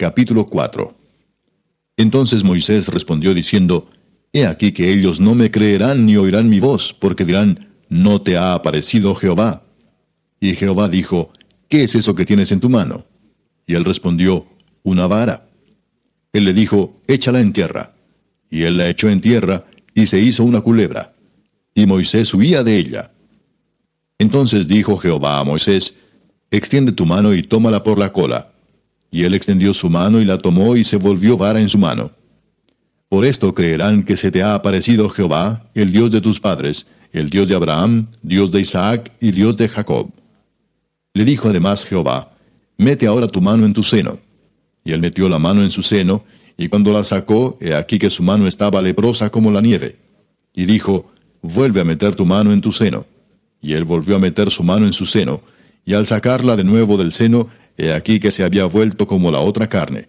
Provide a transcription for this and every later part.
Capítulo 4 Entonces Moisés respondió diciendo, He aquí que ellos no me creerán ni oirán mi voz, porque dirán, No te ha aparecido Jehová. Y Jehová dijo, ¿Qué es eso que tienes en tu mano? Y él respondió, Una vara. Él le dijo, Échala en tierra. Y él la echó en tierra, y se hizo una culebra. Y Moisés huía de ella. Entonces dijo Jehová a Moisés, Extiende tu mano y tómala por la cola. Y él extendió su mano y la tomó y se volvió vara en su mano. Por esto creerán que se te ha aparecido Jehová, el Dios de tus padres, el Dios de Abraham, Dios de Isaac y Dios de Jacob. Le dijo además Jehová, Mete ahora tu mano en tu seno. Y él metió la mano en su seno, y cuando la sacó, he aquí que su mano estaba leprosa como la nieve. Y dijo, Vuelve a meter tu mano en tu seno. Y él volvió a meter su mano en su seno, y al sacarla de nuevo del seno, he aquí que se había vuelto como la otra carne.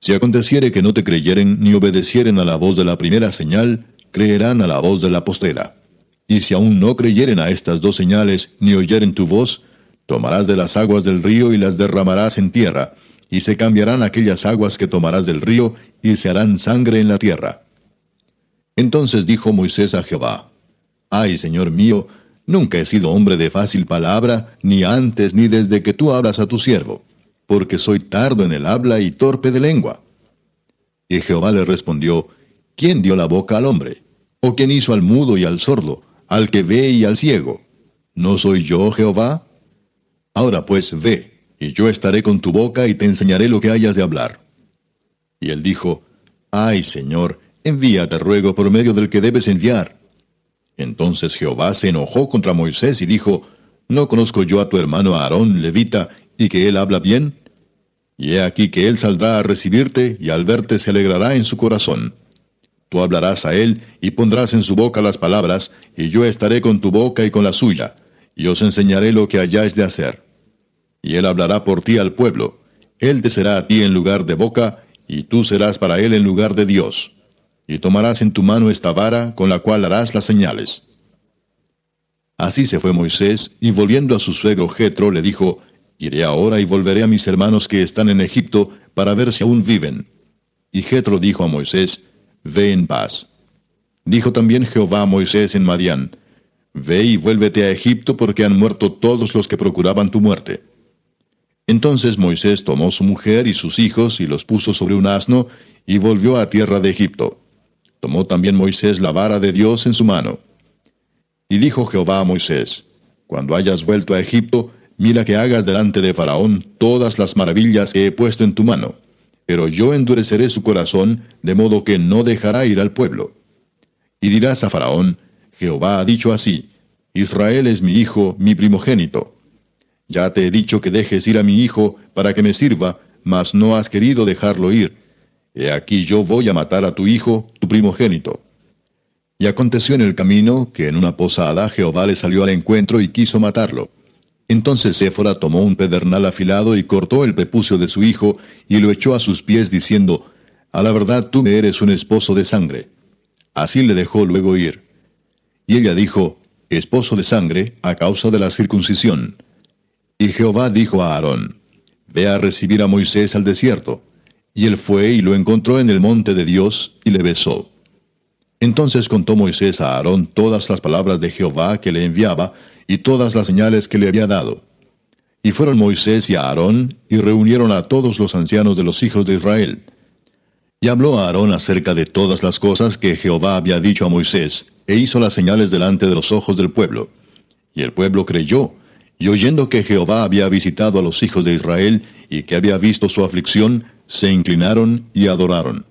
Si aconteciere que no te creyeren ni obedecieren a la voz de la primera señal, creerán a la voz de la postera. Y si aún no creyeren a estas dos señales, ni oyeren tu voz, tomarás de las aguas del río y las derramarás en tierra, y se cambiarán aquellas aguas que tomarás del río, y se harán sangre en la tierra. Entonces dijo Moisés a Jehová, Ay, Señor mío, Nunca he sido hombre de fácil palabra, ni antes ni desde que tú hablas a tu siervo, porque soy tardo en el habla y torpe de lengua. Y Jehová le respondió, ¿quién dio la boca al hombre? ¿O quién hizo al mudo y al sordo, al que ve y al ciego? ¿No soy yo Jehová? Ahora pues ve, y yo estaré con tu boca y te enseñaré lo que hayas de hablar. Y él dijo, Ay, Señor, envíate ruego por medio del que debes enviar. Entonces Jehová se enojó contra Moisés y dijo, ¿No conozco yo a tu hermano Aarón, levita, y que él habla bien? Y he aquí que él saldrá a recibirte, y al verte se alegrará en su corazón. Tú hablarás a él, y pondrás en su boca las palabras, y yo estaré con tu boca y con la suya, y os enseñaré lo que hayáis de hacer. Y él hablará por ti al pueblo, él te será a ti en lugar de boca, y tú serás para él en lugar de Dios y tomarás en tu mano esta vara con la cual harás las señales. Así se fue Moisés, y volviendo a su suegro Jetro le dijo, Iré ahora y volveré a mis hermanos que están en Egipto para ver si aún viven. Y Jetro dijo a Moisés, Ve en paz. Dijo también Jehová a Moisés en Madián, Ve y vuélvete a Egipto porque han muerto todos los que procuraban tu muerte. Entonces Moisés tomó su mujer y sus hijos y los puso sobre un asno y volvió a tierra de Egipto. Tomó también Moisés la vara de Dios en su mano. Y dijo Jehová a Moisés, Cuando hayas vuelto a Egipto, mira que hagas delante de Faraón todas las maravillas que he puesto en tu mano, pero yo endureceré su corazón, de modo que no dejará ir al pueblo. Y dirás a Faraón, Jehová ha dicho así, Israel es mi hijo, mi primogénito. Ya te he dicho que dejes ir a mi hijo para que me sirva, mas no has querido dejarlo ir He aquí yo voy a matar a tu hijo, tu primogénito. Y aconteció en el camino que en una posada Jehová le salió al encuentro y quiso matarlo. Entonces Séfora tomó un pedernal afilado y cortó el prepucio de su hijo y lo echó a sus pies diciendo, A la verdad tú me eres un esposo de sangre. Así le dejó luego ir. Y ella dijo, Esposo de sangre, a causa de la circuncisión. Y Jehová dijo a Aarón, Ve a recibir a Moisés al desierto. Y él fue y lo encontró en el monte de Dios y le besó. Entonces contó Moisés a Aarón todas las palabras de Jehová que le enviaba y todas las señales que le había dado. Y fueron Moisés y Aarón y reunieron a todos los ancianos de los hijos de Israel. Y habló a Aarón acerca de todas las cosas que Jehová había dicho a Moisés, e hizo las señales delante de los ojos del pueblo. Y el pueblo creyó, y oyendo que Jehová había visitado a los hijos de Israel y que había visto su aflicción, se inclinaron y adoraron.